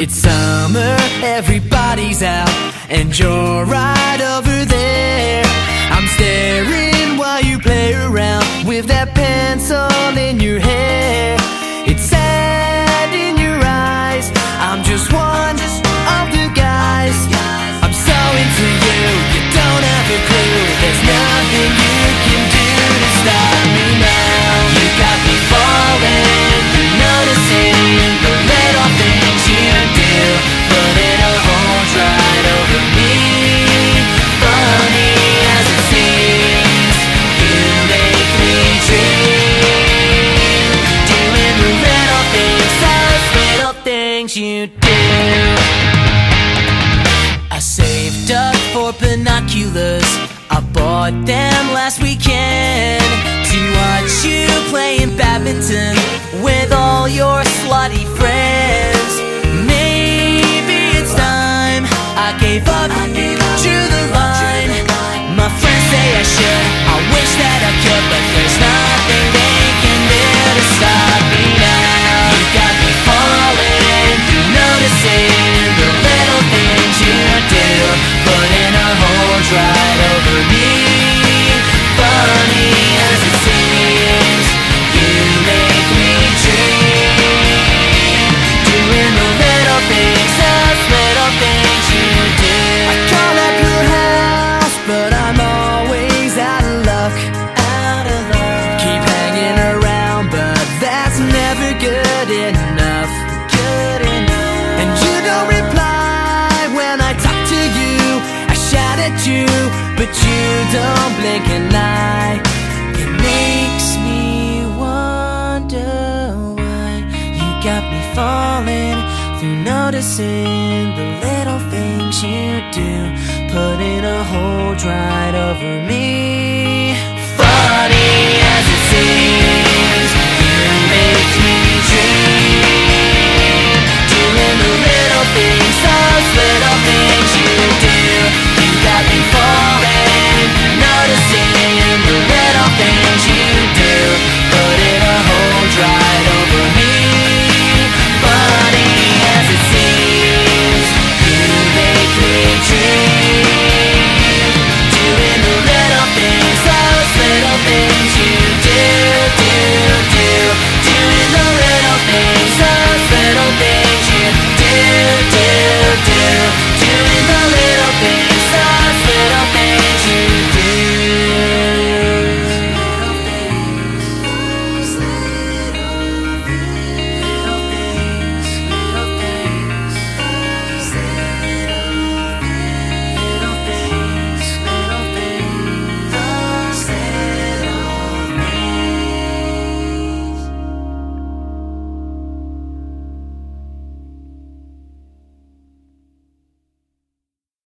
It's summer, everybody's out, and you're right over there. I'm staring while you play around with that pencil in your hand. I bought them last weekend to watch you playing badminton with all your slutty friends. Maybe it's time I gave up, drew the line. My friends say I should. Don't blink an eye. It makes me wonder why you got me falling through noticing the little things you do, putting a hold right over me.